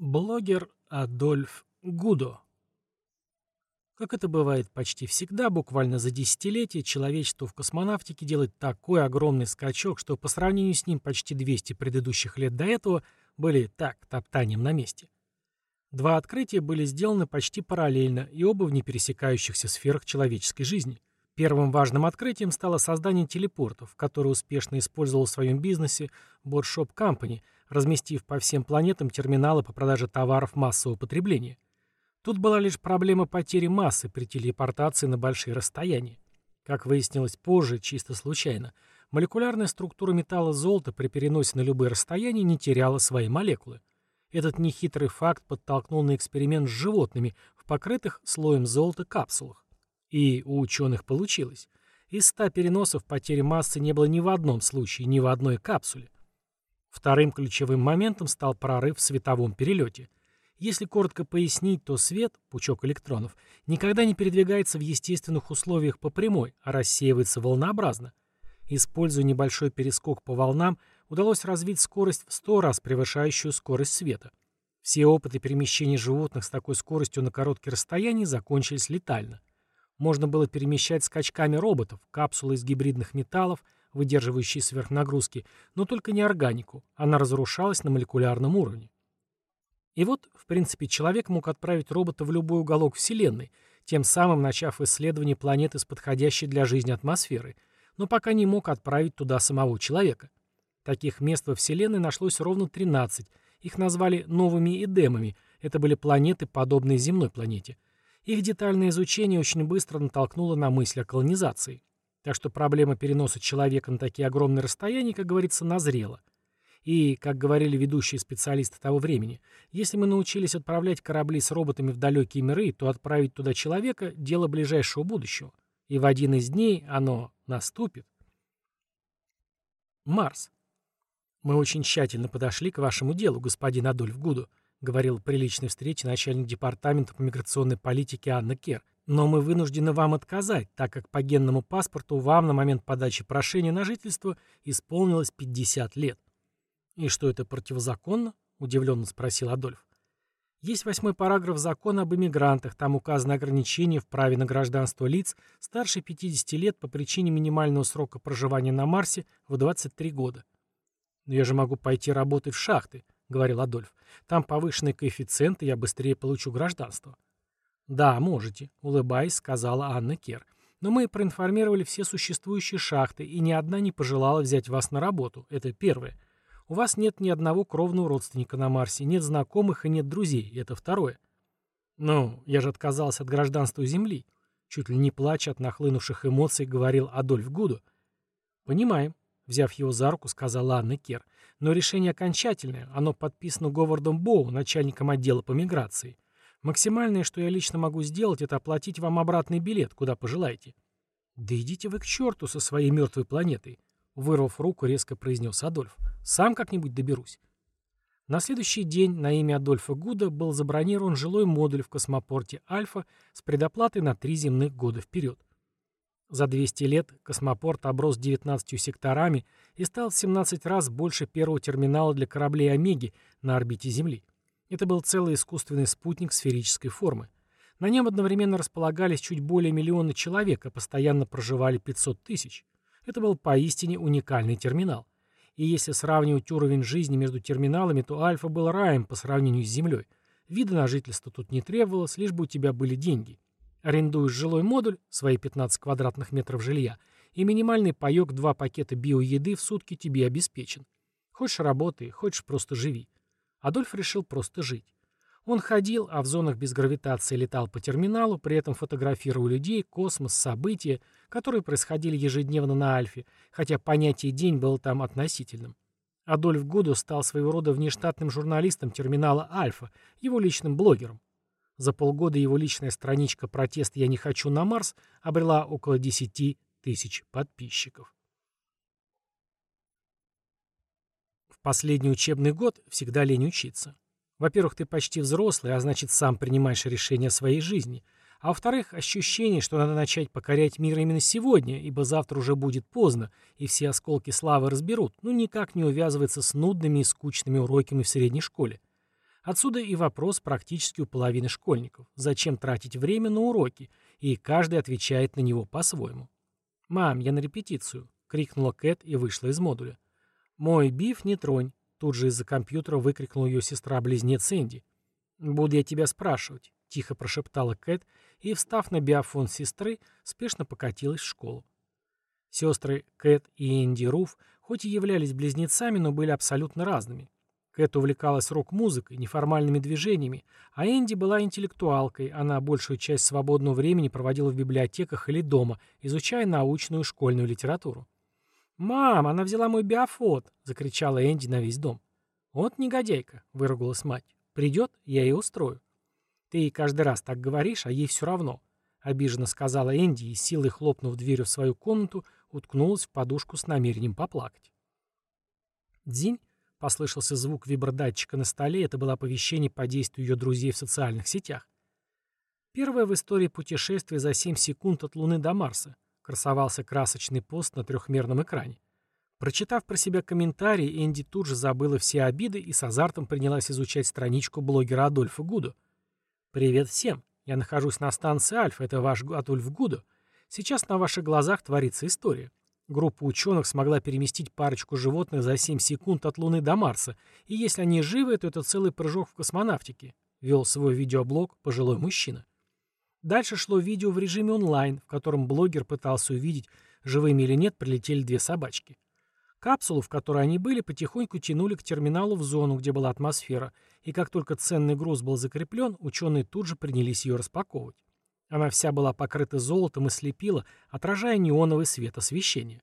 Блогер Адольф Гудо. Как это бывает почти всегда, буквально за десятилетие человечество в космонавтике делает такой огромный скачок, что по сравнению с ним почти 200 предыдущих лет до этого были так, топтанием на месте. Два открытия были сделаны почти параллельно и оба в непересекающихся сферах человеческой жизни. Первым важным открытием стало создание телепортов, которые успешно использовал в своем бизнесе Boardshop Company – разместив по всем планетам терминалы по продаже товаров массового потребления. Тут была лишь проблема потери массы при телепортации на большие расстояния. Как выяснилось позже, чисто случайно, молекулярная структура металла золота при переносе на любые расстояния не теряла свои молекулы. Этот нехитрый факт подтолкнул на эксперимент с животными в покрытых слоем золота капсулах. И у ученых получилось. Из 100 переносов потери массы не было ни в одном случае, ни в одной капсуле. Вторым ключевым моментом стал прорыв в световом перелете. Если коротко пояснить, то свет, пучок электронов, никогда не передвигается в естественных условиях по прямой, а рассеивается волнообразно. Используя небольшой перескок по волнам, удалось развить скорость в 100 раз превышающую скорость света. Все опыты перемещения животных с такой скоростью на короткие расстояния закончились летально. Можно было перемещать скачками роботов, капсулы из гибридных металлов – выдерживающие сверхнагрузки, но только не органику, она разрушалась на молекулярном уровне. И вот, в принципе, человек мог отправить робота в любой уголок Вселенной, тем самым начав исследование планеты с подходящей для жизни атмосферой, но пока не мог отправить туда самого человека. Таких мест во Вселенной нашлось ровно 13, их назвали новыми эдемами, это были планеты, подобные земной планете. Их детальное изучение очень быстро натолкнуло на мысль о колонизации. Так что проблема переноса человека на такие огромные расстояния, как говорится, назрела. И, как говорили ведущие специалисты того времени, если мы научились отправлять корабли с роботами в далекие миры, то отправить туда человека – дело ближайшего будущего. И в один из дней оно наступит. Марс. Мы очень тщательно подошли к вашему делу, господин Адольф Гуду, говорил при личной встрече начальник департамента по миграционной политике Анна Кер. Но мы вынуждены вам отказать, так как по генному паспорту вам на момент подачи прошения на жительство исполнилось 50 лет. И что это противозаконно? Удивленно спросил Адольф. Есть восьмой параграф закона об иммигрантах, там указано ограничение в праве на гражданство лиц старше 50 лет по причине минимального срока проживания на Марсе в 23 года. «Но я же могу пойти работать в шахты», — говорил Адольф. «Там повышенный коэффициент, и я быстрее получу гражданство». «Да, можете», — улыбаясь, сказала Анна Кер. «Но мы проинформировали все существующие шахты, и ни одна не пожелала взять вас на работу. Это первое. У вас нет ни одного кровного родственника на Марсе, нет знакомых и нет друзей. Это второе». «Ну, я же отказался от гражданства Земли», — чуть ли не плача от нахлынувших эмоций, говорил Адольф Гуду. «Понимаем», — взяв его за руку, сказала Анна Кер. «Но решение окончательное. Оно подписано Говардом Боу, начальником отдела по миграции. Максимальное, что я лично могу сделать, это оплатить вам обратный билет, куда пожелаете. Да идите вы к черту со своей мертвой планетой, вырвав руку, резко произнес Адольф. Сам как-нибудь доберусь. На следующий день на имя Адольфа Гуда был забронирован жилой модуль в космопорте Альфа с предоплатой на три земных года вперед. За 200 лет космопорт оброс 19 секторами и стал в 17 раз больше первого терминала для кораблей Омеги на орбите Земли. Это был целый искусственный спутник сферической формы. На нем одновременно располагались чуть более миллиона человек, а постоянно проживали 500 тысяч. Это был поистине уникальный терминал. И если сравнивать уровень жизни между терминалами, то Альфа был раем по сравнению с Землей. Вида на жительство тут не требовалось, лишь бы у тебя были деньги. Арендуешь жилой модуль, свои 15 квадратных метров жилья, и минимальный паёк два пакета биоеды в сутки тебе обеспечен. Хочешь работай, хочешь просто живи. Адольф решил просто жить. Он ходил, а в зонах без гравитации летал по терминалу, при этом фотографируя людей, космос, события, которые происходили ежедневно на Альфе, хотя понятие «день» было там относительным. Адольф Гудо стал своего рода внештатным журналистом терминала «Альфа», его личным блогером. За полгода его личная страничка «Протест я не хочу на Марс» обрела около 10 тысяч подписчиков. Последний учебный год всегда лень учиться. Во-первых, ты почти взрослый, а значит, сам принимаешь решения о своей жизни. А во-вторых, ощущение, что надо начать покорять мир именно сегодня, ибо завтра уже будет поздно, и все осколки славы разберут, ну никак не увязывается с нудными и скучными уроками в средней школе. Отсюда и вопрос практически у половины школьников. Зачем тратить время на уроки? И каждый отвечает на него по-своему. «Мам, я на репетицию», — крикнула Кэт и вышла из модуля. «Мой биф не тронь», — тут же из-за компьютера выкрикнула ее сестра-близнец Энди. «Буду я тебя спрашивать», — тихо прошептала Кэт и, встав на биофон сестры, спешно покатилась в школу. Сестры Кэт и Энди Руф хоть и являлись близнецами, но были абсолютно разными. Кэт увлекалась рок-музыкой, неформальными движениями, а Энди была интеллектуалкой, она большую часть свободного времени проводила в библиотеках или дома, изучая научную школьную литературу. «Мам, она взяла мой биофот!» — закричала Энди на весь дом. «Вот негодяйка!» — выругалась мать. «Придет, я ее устрою». «Ты каждый раз так говоришь, а ей все равно», — обиженно сказала Энди и, силой хлопнув дверью в свою комнату, уткнулась в подушку с намерением поплакать. Дзинь Послышался звук вибродатчика на столе, это было оповещение по действию ее друзей в социальных сетях. Первое в истории путешествие за 7 секунд от Луны до Марса. Красовался красочный пост на трехмерном экране. Прочитав про себя комментарии, Энди тут же забыла все обиды и с азартом принялась изучать страничку блогера Адольфа Гудо. «Привет всем! Я нахожусь на станции Альфа, это ваш Адольф Гудо. Сейчас на ваших глазах творится история. Группа ученых смогла переместить парочку животных за 7 секунд от Луны до Марса, и если они живы, то это целый прыжок в космонавтике, вел свой видеоблог пожилой мужчина. Дальше шло видео в режиме онлайн, в котором блогер пытался увидеть, живыми или нет прилетели две собачки. Капсулу, в которой они были, потихоньку тянули к терминалу в зону, где была атмосфера, и как только ценный груз был закреплен, ученые тут же принялись ее распаковывать. Она вся была покрыта золотом и слепила, отражая неоновый свет освещения.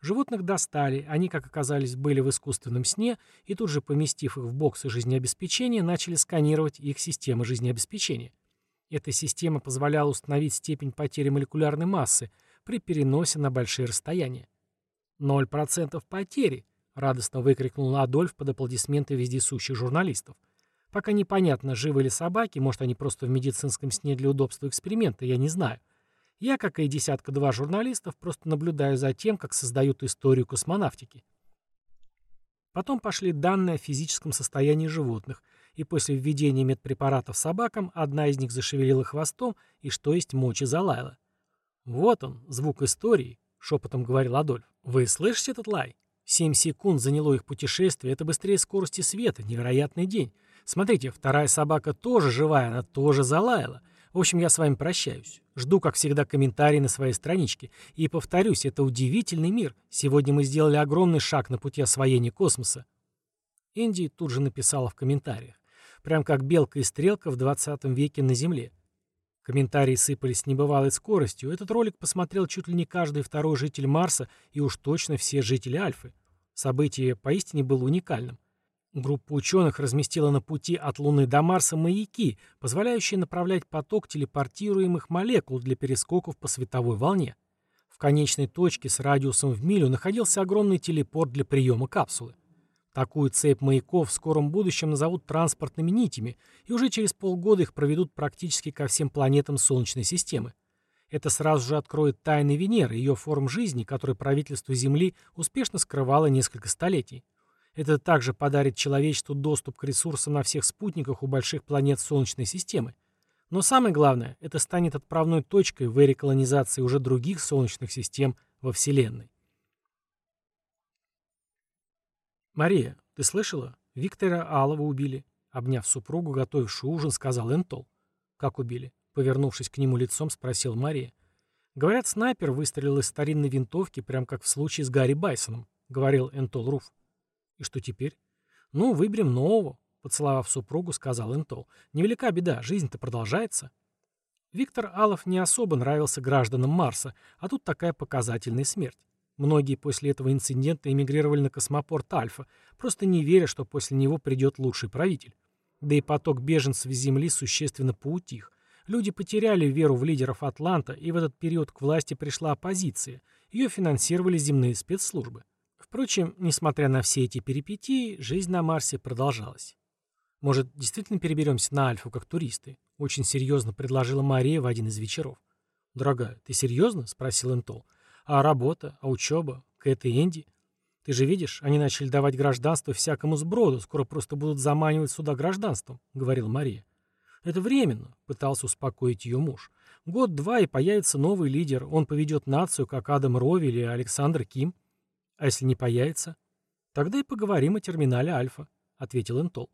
Животных достали, они, как оказались, были в искусственном сне, и тут же, поместив их в боксы жизнеобеспечения, начали сканировать их системы жизнеобеспечения. Эта система позволяла установить степень потери молекулярной массы при переносе на большие расстояния. «Ноль процентов потери!» — радостно выкрикнул Адольф под аплодисменты вездесущих журналистов. Пока непонятно, живы ли собаки, может, они просто в медицинском сне для удобства эксперимента, я не знаю. Я, как и десятка-два журналистов, просто наблюдаю за тем, как создают историю космонавтики. Потом пошли данные о физическом состоянии животных, и после введения медпрепаратов собакам одна из них зашевелила хвостом и, что есть мочи, залаяла. «Вот он, звук истории», — шепотом говорил Адольф. «Вы слышите этот лай? Семь секунд заняло их путешествие, это быстрее скорости света, невероятный день. Смотрите, вторая собака тоже живая, она тоже залаяла. В общем, я с вами прощаюсь. Жду, как всегда, комментарии на своей страничке. И повторюсь, это удивительный мир. Сегодня мы сделали огромный шаг на пути освоения космоса. Инди тут же написала в комментариях. Прям как белка и стрелка в 20 веке на Земле. Комментарии сыпались с небывалой скоростью. Этот ролик посмотрел чуть ли не каждый второй житель Марса и уж точно все жители Альфы. Событие поистине было уникальным. Группа ученых разместила на пути от Луны до Марса маяки, позволяющие направлять поток телепортируемых молекул для перескоков по световой волне. В конечной точке с радиусом в милю находился огромный телепорт для приема капсулы. Такую цепь маяков в скором будущем назовут транспортными нитями, и уже через полгода их проведут практически ко всем планетам Солнечной системы. Это сразу же откроет тайны Венеры, ее форм жизни, которые правительство Земли успешно скрывало несколько столетий. Это также подарит человечеству доступ к ресурсам на всех спутниках у больших планет Солнечной системы. Но самое главное, это станет отправной точкой в эре колонизации уже других солнечных систем во Вселенной. «Мария, ты слышала? Виктора Алова убили». Обняв супругу, готовившую ужин, сказал Энтол. «Как убили?» Повернувшись к нему лицом, спросил Мария. «Говорят, снайпер выстрелил из старинной винтовки, прям как в случае с Гарри Байсоном», — говорил Энтол Руф. «И что теперь?» «Ну, выберем нового», — поцеловав супругу, сказал Энтол. «Невелика беда, жизнь-то продолжается». Виктор Алов не особо нравился гражданам Марса, а тут такая показательная смерть. Многие после этого инцидента эмигрировали на космопорт Альфа, просто не веря, что после него придет лучший правитель. Да и поток беженцев с Земли существенно поутих. Люди потеряли веру в лидеров Атланта, и в этот период к власти пришла оппозиция. Ее финансировали земные спецслужбы. Впрочем, несмотря на все эти перипетии, жизнь на Марсе продолжалась. «Может, действительно переберемся на Альфу как туристы?» — очень серьезно предложила Мария в один из вечеров. «Дорогая, ты серьезно?» — спросил Энтол. «А работа? А учеба? Кэт и Энди?» Ты же видишь, они начали давать гражданство всякому сброду, скоро просто будут заманивать сюда гражданством», — говорила Мария. «Это временно», — пытался успокоить ее муж. «Год-два, и появится новый лидер. Он поведет нацию, как Адам Рови или Александр Ким. А если не появится?» «Тогда и поговорим о терминале Альфа», — ответил Интол.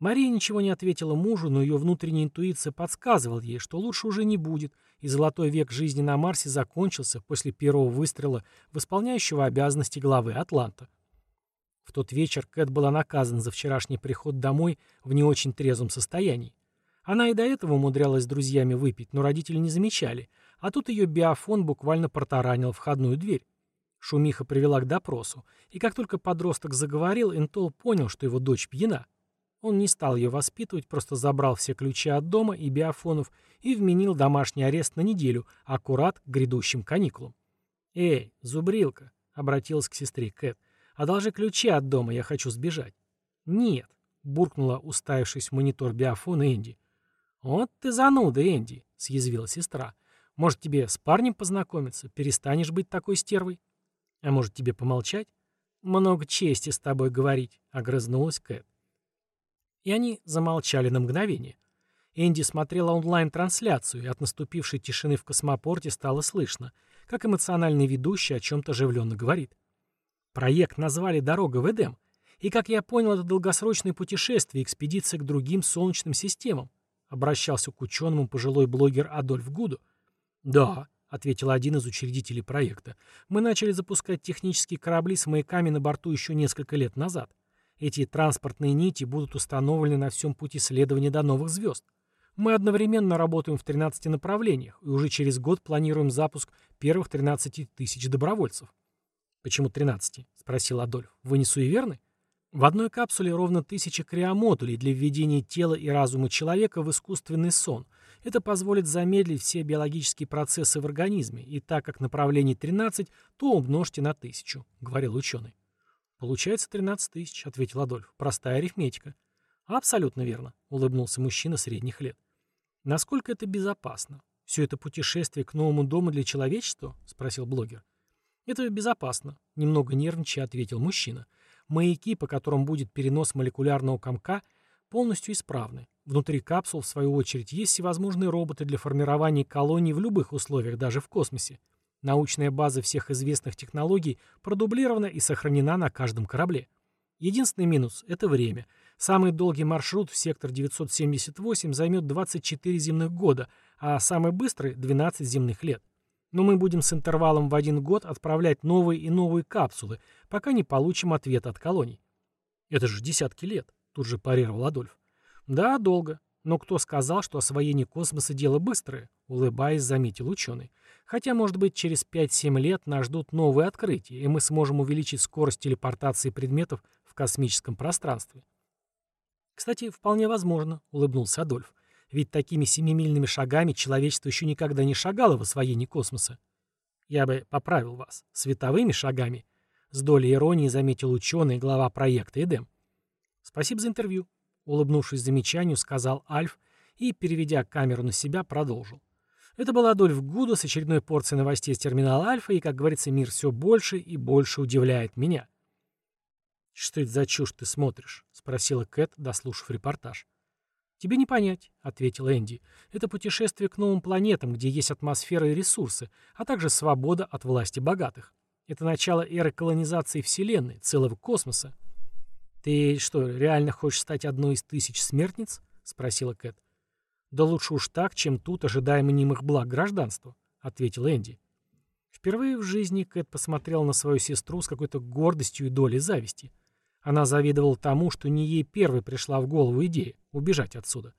Мария ничего не ответила мужу, но ее внутренняя интуиция подсказывала ей, что лучше уже не будет, и золотой век жизни на Марсе закончился после первого выстрела в исполняющего обязанности главы Атланта. В тот вечер Кэт была наказана за вчерашний приход домой в не очень трезвом состоянии. Она и до этого умудрялась с друзьями выпить, но родители не замечали, а тут ее биофон буквально протаранил входную дверь. Шумиха привела к допросу, и как только подросток заговорил, Энтол понял, что его дочь пьяна. Он не стал ее воспитывать, просто забрал все ключи от дома и биофонов и вменил домашний арест на неделю, аккурат к грядущим каникулам. «Эй, зубрилка!» — обратилась к сестре Кэт. «Одолжи ключи от дома, я хочу сбежать». «Нет», — буркнула, уставившись в монитор биофона Энди. «Вот ты зануда, Энди», — съязвила сестра. «Может, тебе с парнем познакомиться? Перестанешь быть такой стервой?» «А может, тебе помолчать?» «Много чести с тобой говорить», — огрызнулась Кэт. И они замолчали на мгновение. Энди смотрела онлайн-трансляцию, и от наступившей тишины в космопорте стало слышно, как эмоциональный ведущий о чем-то оживленно говорит. Проект назвали «Дорога в Эдем», и, как я понял, это долгосрочное путешествие, экспедиция к другим солнечным системам, обращался к ученому пожилой блогер Адольф Гуду. «Да», — ответил один из учредителей проекта, — «мы начали запускать технические корабли с маяками на борту еще несколько лет назад. Эти транспортные нити будут установлены на всем пути следования до новых звезд. Мы одновременно работаем в 13 направлениях и уже через год планируем запуск первых 13 тысяч добровольцев. «Почему 13?» — спросил Адольф. «Вы не суеверны?» В одной капсуле ровно тысяча криомодулей для введения тела и разума человека в искусственный сон. Это позволит замедлить все биологические процессы в организме, и так как направлений 13, то умножьте на тысячу, — говорил ученый. «Получается 13 тысяч», — ответил Адольф. «Простая арифметика». «Абсолютно верно», — улыбнулся мужчина средних лет. «Насколько это безопасно? Все это путешествие к новому дому для человечества?» — спросил блогер. «Это безопасно», — немного нервничая ответил мужчина. «Маяки, по которым будет перенос молекулярного комка, полностью исправны. Внутри капсул, в свою очередь, есть всевозможные роботы для формирования колоний в любых условиях, даже в космосе. Научная база всех известных технологий продублирована и сохранена на каждом корабле. Единственный минус – это время. Самый долгий маршрут в сектор 978 займет 24 земных года, а самый быстрый – 12 земных лет. Но мы будем с интервалом в один год отправлять новые и новые капсулы, пока не получим ответ от колоний. Это же десятки лет, тут же парировал Адольф. Да, долго. Но кто сказал, что освоение космоса – дело быстрое? Улыбаясь, заметил ученый. Хотя, может быть, через 5-7 лет нас ждут новые открытия, и мы сможем увеличить скорость телепортации предметов в космическом пространстве. Кстати, вполне возможно, улыбнулся Адольф. Ведь такими семимильными шагами человечество еще никогда не шагало в освоении космоса. Я бы поправил вас. Световыми шагами. С долей иронии заметил ученый, глава проекта «Эдем». Спасибо за интервью. Улыбнувшись замечанию, сказал Альф и, переведя камеру на себя, продолжил. Это был Адольф Гуда с очередной порцией новостей с терминала Альфа, и, как говорится, мир все больше и больше удивляет меня. «Что это за чушь ты смотришь?» — спросила Кэт, дослушав репортаж. «Тебе не понять», — ответил Энди. «Это путешествие к новым планетам, где есть атмосфера и ресурсы, а также свобода от власти богатых. Это начало эры колонизации Вселенной, целого космоса. «Ты что, реально хочешь стать одной из тысяч смертниц?» — спросила Кэт. «Да лучше уж так, чем тут ожидая мнимых благ гражданства», — ответил Энди. Впервые в жизни Кэт посмотрела на свою сестру с какой-то гордостью и долей зависти. Она завидовала тому, что не ей первой пришла в голову идея — убежать отсюда.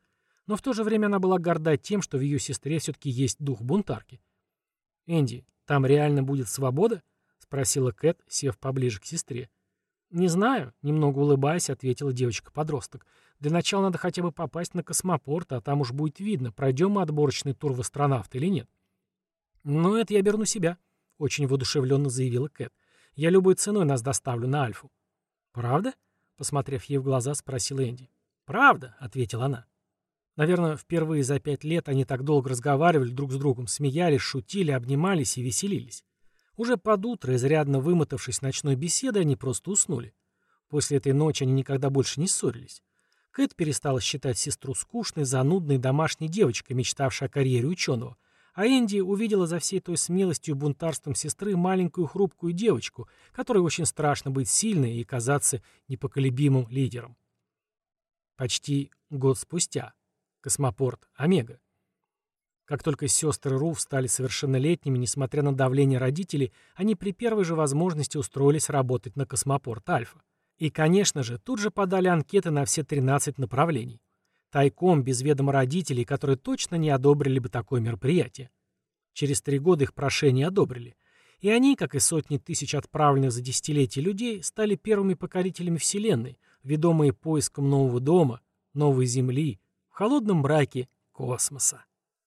Но в то же время она была горда тем, что в ее сестре все-таки есть дух бунтарки. «Энди, там реально будет свобода?» — спросила Кэт, сев поближе к сестре. «Не знаю», — немного улыбаясь, ответила девочка-подросток. «Для начала надо хотя бы попасть на космопорт, а там уж будет видно, пройдем мы отборочный тур в астронавт или нет». «Ну, это я беру на себя», — очень воодушевленно заявила Кэт. «Я любой ценой нас доставлю на Альфу». «Правда?» — посмотрев ей в глаза, спросил Энди. «Правда», — ответила она. Наверное, впервые за пять лет они так долго разговаривали друг с другом, смеялись, шутили, обнимались и веселились. Уже под утро, изрядно вымотавшись ночной беседой, они просто уснули. После этой ночи они никогда больше не ссорились. Кэт перестала считать сестру скучной, занудной домашней девочкой, мечтавшей о карьере ученого, а Энди увидела за всей той смелостью и бунтарством сестры маленькую хрупкую девочку, которой очень страшно быть сильной и казаться непоколебимым лидером. Почти год спустя. Космопорт Омега. Как только сестры Руф стали совершеннолетними, несмотря на давление родителей, они при первой же возможности устроились работать на космопорт Альфа. И, конечно же, тут же подали анкеты на все 13 направлений. Тайком, без ведома родителей, которые точно не одобрили бы такое мероприятие. Через три года их прошение одобрили. И они, как и сотни тысяч отправленных за десятилетия людей, стали первыми покорителями Вселенной, ведомые поиском нового дома, новой Земли, в холодном мраке космоса.